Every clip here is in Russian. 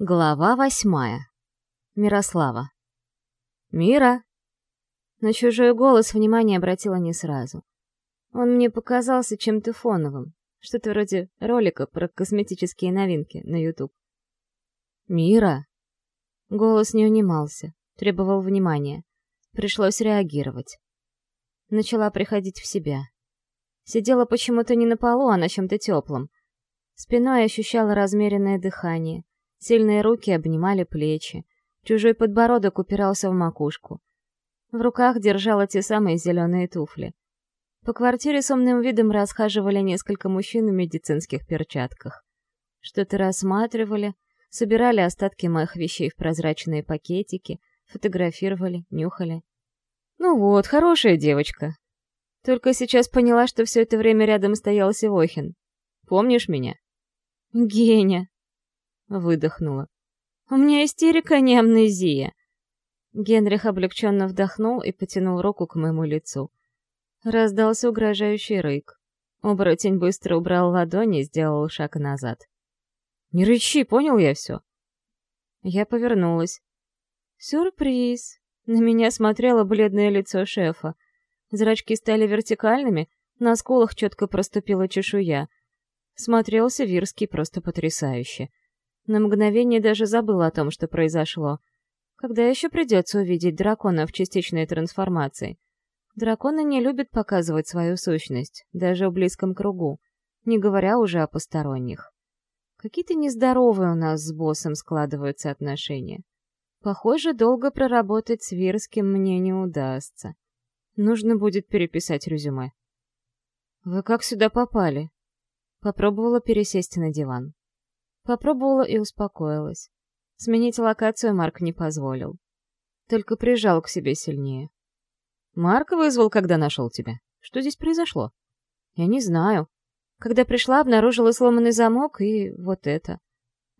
Глава восьмая. Мирослава. «Мира!» На чужой голос внимание обратила не сразу. Он мне показался чем-то фоновым, что-то вроде ролика про косметические новинки на YouTube. «Мира!» Голос не унимался, требовал внимания. Пришлось реагировать. Начала приходить в себя. Сидела почему-то не на полу, а на чем-то теплом. Спиной ощущала размеренное дыхание Сильные руки обнимали плечи. Чужой подбородок упирался в макушку. В руках держала те самые зеленые туфли. По квартире с умным видом расхаживали несколько мужчин в медицинских перчатках. Что-то рассматривали, собирали остатки моих вещей в прозрачные пакетики, фотографировали, нюхали. «Ну вот, хорошая девочка!» Только сейчас поняла, что все это время рядом стоял Севохин. «Помнишь меня?» «Геня!» Выдохнула. «У меня истерика, а не амнезия!» Генрих облегченно вдохнул и потянул руку к моему лицу. Раздался угрожающий рык. Оборотень быстро убрал ладони и сделал шаг назад. «Не рычи, понял я все?» Я повернулась. «Сюрприз!» На меня смотрело бледное лицо шефа. Зрачки стали вертикальными, на сколах четко проступила чешуя. Смотрелся Вирский просто потрясающе. На мгновение даже забыл о том, что произошло. Когда еще придется увидеть дракона в частичной трансформации? Драконы не любят показывать свою сущность, даже в близком кругу, не говоря уже о посторонних. Какие-то нездоровые у нас с боссом складываются отношения. Похоже, долго проработать с Вирским мне не удастся. Нужно будет переписать резюме. «Вы как сюда попали?» Попробовала пересесть на диван. Попробовала и успокоилась. Сменить локацию Марк не позволил. Только прижал к себе сильнее. «Марк вызвал, когда нашел тебя. Что здесь произошло?» «Я не знаю. Когда пришла, обнаружила сломанный замок и вот это».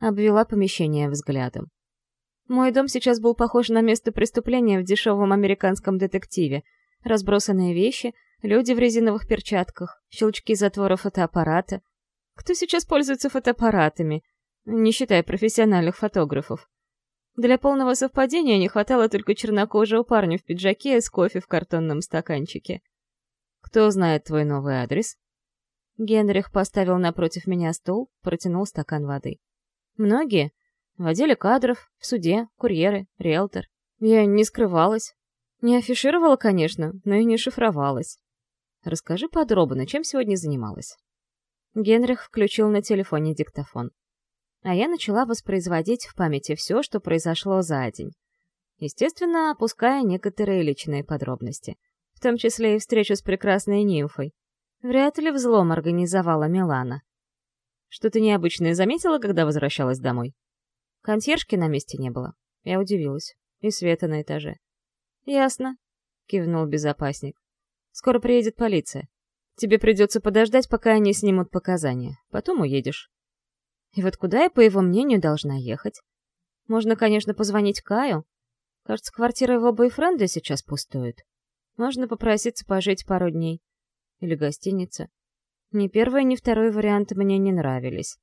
Обвела помещение взглядом. Мой дом сейчас был похож на место преступления в дешевом американском детективе. Разбросанные вещи, люди в резиновых перчатках, щелчки затвора фотоаппарата. Кто сейчас пользуется фотоаппаратами? не считая профессиональных фотографов. Для полного совпадения не хватало только чернокожего парня в пиджаке с кофе в картонном стаканчике. «Кто знает твой новый адрес?» Генрих поставил напротив меня стол, протянул стакан воды. «Многие. В отделе кадров, в суде, курьеры, риэлтор. Я не скрывалась. Не афишировала, конечно, но и не шифровалась. Расскажи подробно, чем сегодня занималась?» Генрих включил на телефоне диктофон а я начала воспроизводить в памяти все, что произошло за день. Естественно, опуская некоторые личные подробности, в том числе и встречу с прекрасной нимфой. Вряд ли взлом организовала Милана. Что-то необычное заметила, когда возвращалась домой? Консьержки на месте не было. Я удивилась. И света на этаже. «Ясно», — кивнул безопасник. «Скоро приедет полиция. Тебе придется подождать, пока они снимут показания. Потом уедешь». И вот куда я, по его мнению, должна ехать? Можно, конечно, позвонить Каю. Кажется, квартира его бойфренда сейчас пустует. Можно попроситься пожить пару дней. Или гостиница. Ни первый, ни второй варианты мне не нравились.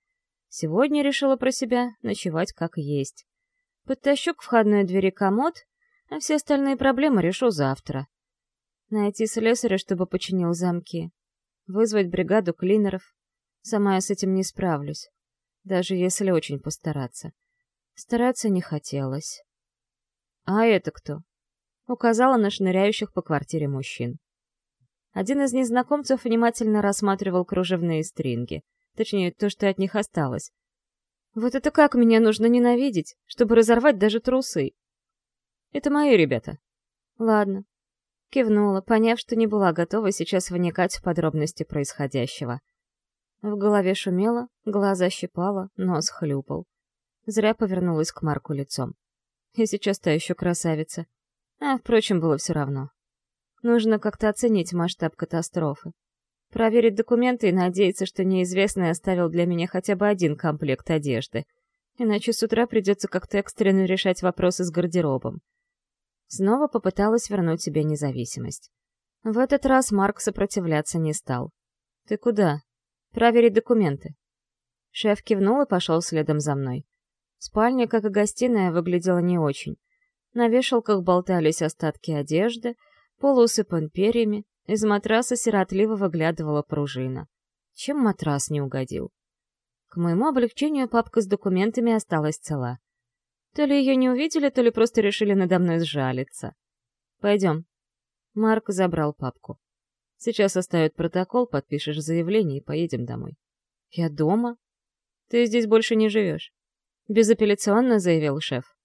Сегодня решила про себя ночевать как есть. Подтащу к входной двери комод, а все остальные проблемы решу завтра. Найти слесаря, чтобы починил замки. Вызвать бригаду клинеров. Сама я с этим не справлюсь даже если очень постараться. Стараться не хотелось. «А это кто?» — указала на шныряющих по квартире мужчин. Один из незнакомцев внимательно рассматривал кружевные стринги, точнее, то, что от них осталось. «Вот это как меня нужно ненавидеть, чтобы разорвать даже трусы!» «Это мои ребята». «Ладно». Кивнула, поняв, что не была готова сейчас вникать в подробности происходящего. В голове шумело, глаза щипало, нос хлюпал. Зря повернулась к Марку лицом. И сейчас та еще красавица. А, впрочем, было все равно. Нужно как-то оценить масштаб катастрофы. Проверить документы и надеяться, что неизвестный оставил для меня хотя бы один комплект одежды. Иначе с утра придется как-то экстренно решать вопросы с гардеробом. Снова попыталась вернуть себе независимость. В этот раз Марк сопротивляться не стал. «Ты куда?» проверить документы». Шеф кивнул и пошел следом за мной. Спальня, как и гостиная, выглядела не очень. На вешалках болтались остатки одежды, пол усыпан перьями, из матраса сиротливо выглядывала пружина. Чем матрас не угодил? К моему облегчению папка с документами осталась цела. То ли ее не увидели, то ли просто решили надо мной сжалиться. «Пойдем». Марк забрал папку. Сейчас составят протокол, подпишешь заявление и поедем домой. Я дома? Ты здесь больше не живешь. Безапелляционно заявил шеф.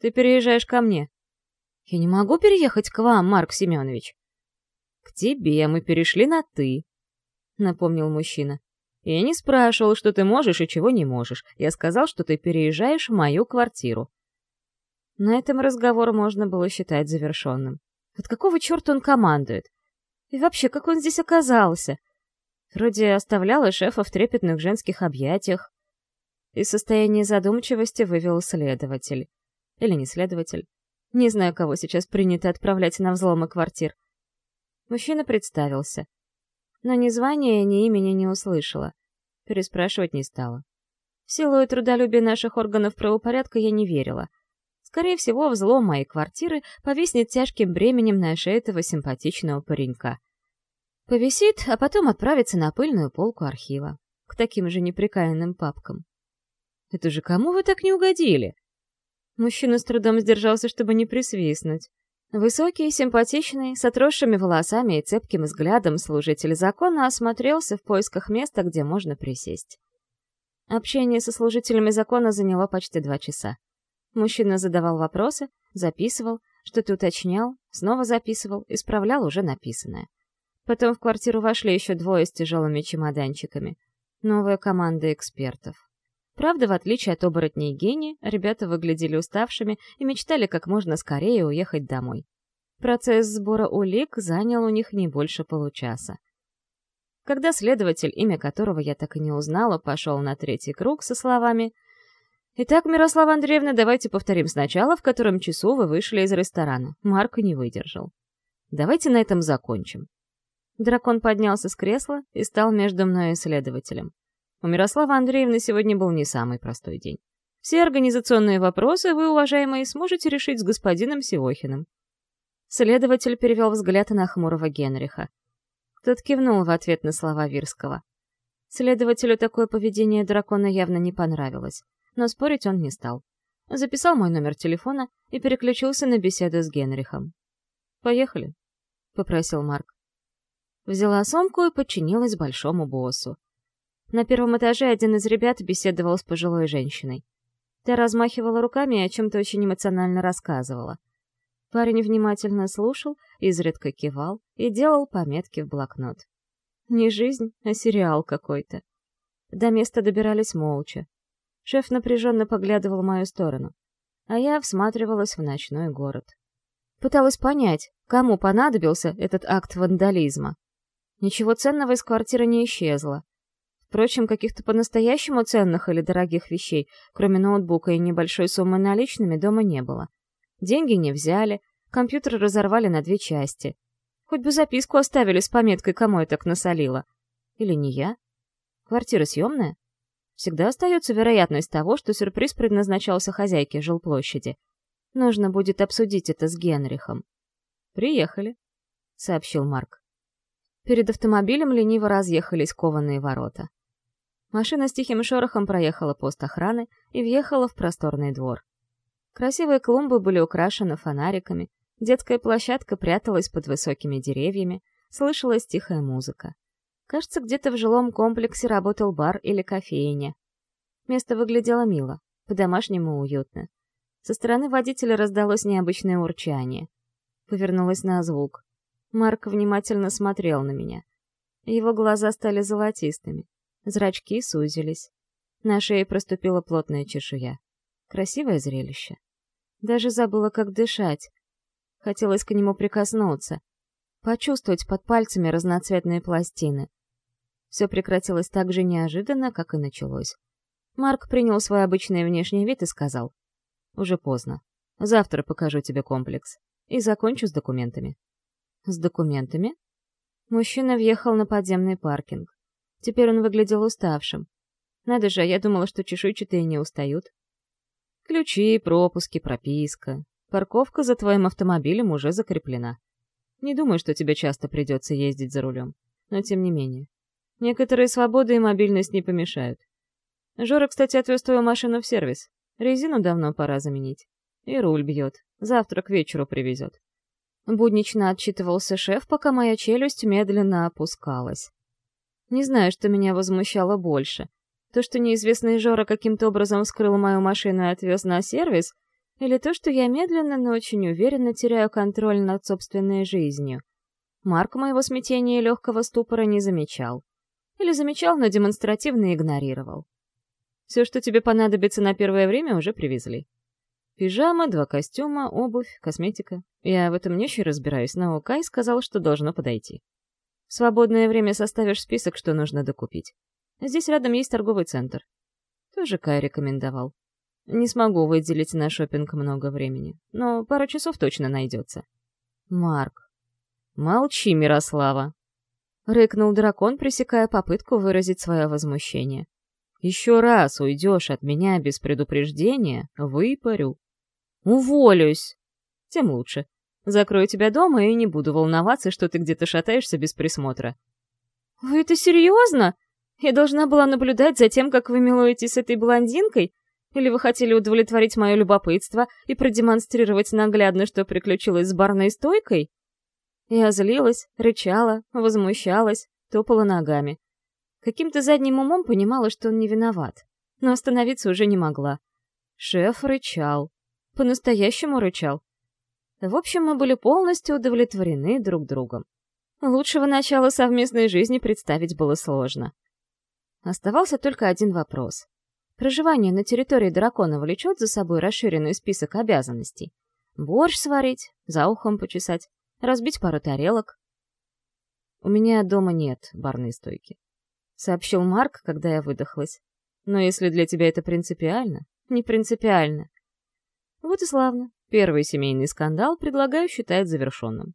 Ты переезжаешь ко мне. Я не могу переехать к вам, Марк Семенович. К тебе мы перешли на «ты», — напомнил мужчина. Я не спрашивал, что ты можешь и чего не можешь. Я сказал, что ты переезжаешь в мою квартиру. На этом разговор можно было считать завершенным. От какого черта он командует? И вообще, как он здесь оказался? Вроде оставляла шефа в трепетных женских объятиях. Из состояния задумчивости вывел следователь. Или не следователь. Не знаю, кого сейчас принято отправлять на взломы квартир. Мужчина представился. Но ни звания, ни имени не услышала. Переспрашивать не стала. В силу и трудолюбие наших органов правопорядка я не верила. Скорее всего, взлом моей квартиры повиснет тяжким бременем на шее этого симпатичного паренька. Повисит, а потом отправится на пыльную полку архива. К таким же неприкаянным папкам. «Это же кому вы так не угодили?» Мужчина с трудом сдержался, чтобы не присвистнуть. Высокий, симпатичный, с отросшими волосами и цепким взглядом служитель закона осмотрелся в поисках места, где можно присесть. Общение со служителями закона заняло почти два часа. Мужчина задавал вопросы, записывал, что-то уточнял, снова записывал, исправлял уже написанное. Потом в квартиру вошли еще двое с тяжелыми чемоданчиками. Новая команда экспертов. Правда, в отличие от оборотней гений, ребята выглядели уставшими и мечтали как можно скорее уехать домой. Процесс сбора улик занял у них не больше получаса. Когда следователь, имя которого я так и не узнала, пошел на третий круг со словами Итак, Мирослава Андреевна, давайте повторим сначала, в котором часу вы вышли из ресторана. Марк не выдержал. Давайте на этом закончим. Дракон поднялся с кресла и стал между мной и следователем. У Мирославы Андреевны сегодня был не самый простой день. Все организационные вопросы вы, уважаемые, сможете решить с господином Сиохиным. Следователь перевел взгляд на хмурого Генриха. Тот кивнул в ответ на слова Вирского. Следователю такое поведение дракона явно не понравилось но спорить он не стал. Записал мой номер телефона и переключился на беседу с Генрихом. «Поехали», — попросил Марк. Взяла сумку и подчинилась большому боссу. На первом этаже один из ребят беседовал с пожилой женщиной. Та размахивала руками и о чем-то очень эмоционально рассказывала. Парень внимательно слушал, изредка кивал и делал пометки в блокнот. Не жизнь, а сериал какой-то. До места добирались молча. Шеф напряженно поглядывал в мою сторону, а я всматривалась в ночной город. Пыталась понять, кому понадобился этот акт вандализма. Ничего ценного из квартиры не исчезло. Впрочем, каких-то по-настоящему ценных или дорогих вещей, кроме ноутбука и небольшой суммы наличными, дома не было. Деньги не взяли, компьютер разорвали на две части. Хоть бы записку оставили с пометкой, кому я так насолила. Или не я? Квартира съемная? Всегда остается вероятность того, что сюрприз предназначался хозяйке жилплощади. Нужно будет обсудить это с Генрихом. «Приехали», — сообщил Марк. Перед автомобилем лениво разъехались кованые ворота. Машина с тихим шорохом проехала пост охраны и въехала в просторный двор. Красивые клумбы были украшены фонариками, детская площадка пряталась под высокими деревьями, слышалась тихая музыка. Кажется, где-то в жилом комплексе работал бар или кофейня. Место выглядело мило, по-домашнему уютно. Со стороны водителя раздалось необычное урчание. Повернулась на звук. Марк внимательно смотрел на меня. Его глаза стали золотистыми, зрачки сузились. На шее проступила плотная чешуя. Красивое зрелище. Даже забыла, как дышать. Хотелось к нему прикоснуться, почувствовать под пальцами разноцветные пластины. Все прекратилось так же неожиданно, как и началось. Марк принял свой обычный внешний вид и сказал. «Уже поздно. Завтра покажу тебе комплекс. И закончу с документами». «С документами?» Мужчина въехал на подземный паркинг. Теперь он выглядел уставшим. Надо же, а я думала, что чешуйчатые не устают. «Ключи, пропуски, прописка. Парковка за твоим автомобилем уже закреплена. Не думаю, что тебе часто придется ездить за рулем. Но тем не менее. Некоторые свободы и мобильность не помешают. Жора, кстати, отвез твою машину в сервис. Резину давно пора заменить. И руль бьет. Завтра к вечеру привезет. Буднично отчитывался шеф, пока моя челюсть медленно опускалась. Не знаю, что меня возмущало больше. То, что неизвестный Жора каким-то образом вскрыл мою машину и отвез на сервис, или то, что я медленно, но очень уверенно теряю контроль над собственной жизнью. Марк моего смятения и легкого ступора не замечал или замечал, но демонстративно игнорировал. Все, что тебе понадобится на первое время, уже привезли. Пижама, два костюма, обувь, косметика. Я в этом не очень разбираюсь, но Кай сказал, что должно подойти. В свободное время составишь список, что нужно докупить. Здесь рядом есть торговый центр. Тоже Кай рекомендовал. Не смогу выделить на шопинг много времени, но пара часов точно найдется. Марк. Молчи, Мирослава. — рыкнул дракон, пресекая попытку выразить свое возмущение. «Еще раз уйдешь от меня без предупреждения, выпарю». «Уволюсь!» «Тем лучше. Закрою тебя дома и не буду волноваться, что ты где-то шатаешься без присмотра». «Вы это серьезно? Я должна была наблюдать за тем, как вы милуетесь с этой блондинкой? Или вы хотели удовлетворить мое любопытство и продемонстрировать наглядно, что приключилось с барной стойкой?» Я злилась, рычала, возмущалась, топала ногами. Каким-то задним умом понимала, что он не виноват, но остановиться уже не могла. Шеф рычал. По-настоящему рычал. В общем, мы были полностью удовлетворены друг другом. Лучшего начала совместной жизни представить было сложно. Оставался только один вопрос. Проживание на территории дракона влечет за собой расширенный список обязанностей. Борщ сварить, за ухом почесать, разбить пару тарелок. «У меня дома нет барной стойки», — сообщил Марк, когда я выдохлась. «Но если для тебя это принципиально, не принципиально». Вот и славно. Первый семейный скандал предлагаю считать завершенным.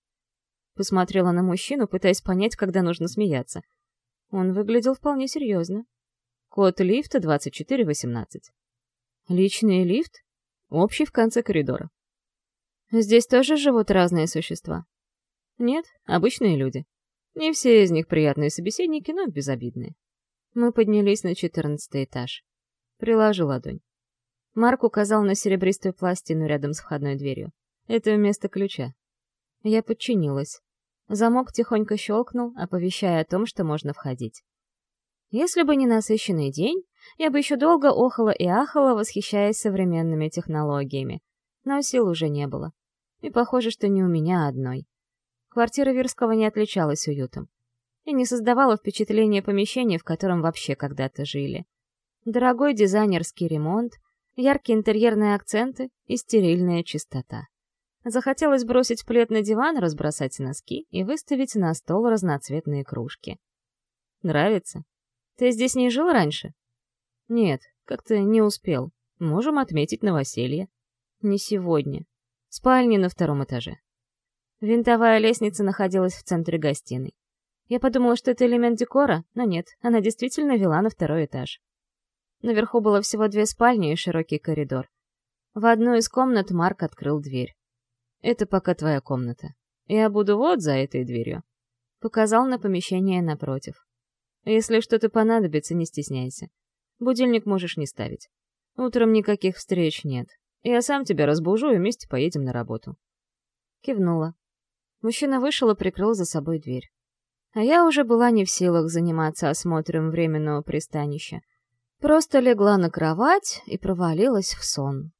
Посмотрела на мужчину, пытаясь понять, когда нужно смеяться. Он выглядел вполне серьезно. Код лифта 2418. Личный лифт? Общий в конце коридора. Здесь тоже живут разные существа? Нет, обычные люди. Не все из них приятные собеседники, но безобидные. Мы поднялись на четырнадцатый этаж. Приложил ладонь. Марк указал на серебристую пластину рядом с входной дверью. Это вместо ключа. Я подчинилась. Замок тихонько щелкнул, оповещая о том, что можно входить. Если бы не насыщенный день, я бы еще долго охала и ахала, восхищаясь современными технологиями. Но сил уже не было. И похоже, что не у меня одной. Квартира Верского не отличалась уютом. И не создавала впечатления помещения, в котором вообще когда-то жили. Дорогой дизайнерский ремонт, яркие интерьерные акценты и стерильная чистота. Захотелось бросить плед на диван, разбросать носки и выставить на стол разноцветные кружки. «Нравится? Ты здесь не жил раньше?» «Нет, как-то не успел. Можем отметить новоселье». «Не сегодня спальни на втором этаже. Винтовая лестница находилась в центре гостиной. Я подумала, что это элемент декора, но нет, она действительно вела на второй этаж. Наверху было всего две спальни и широкий коридор. В одну из комнат Марк открыл дверь. «Это пока твоя комната. Я буду вот за этой дверью». Показал на помещение напротив. «Если что-то понадобится, не стесняйся. Будильник можешь не ставить. Утром никаких встреч нет. Я сам тебя разбужу и вместе поедем на работу. Кивнула. Мужчина вышел и прикрыл за собой дверь. А я уже была не в силах заниматься осмотром временного пристанища. Просто легла на кровать и провалилась в сон.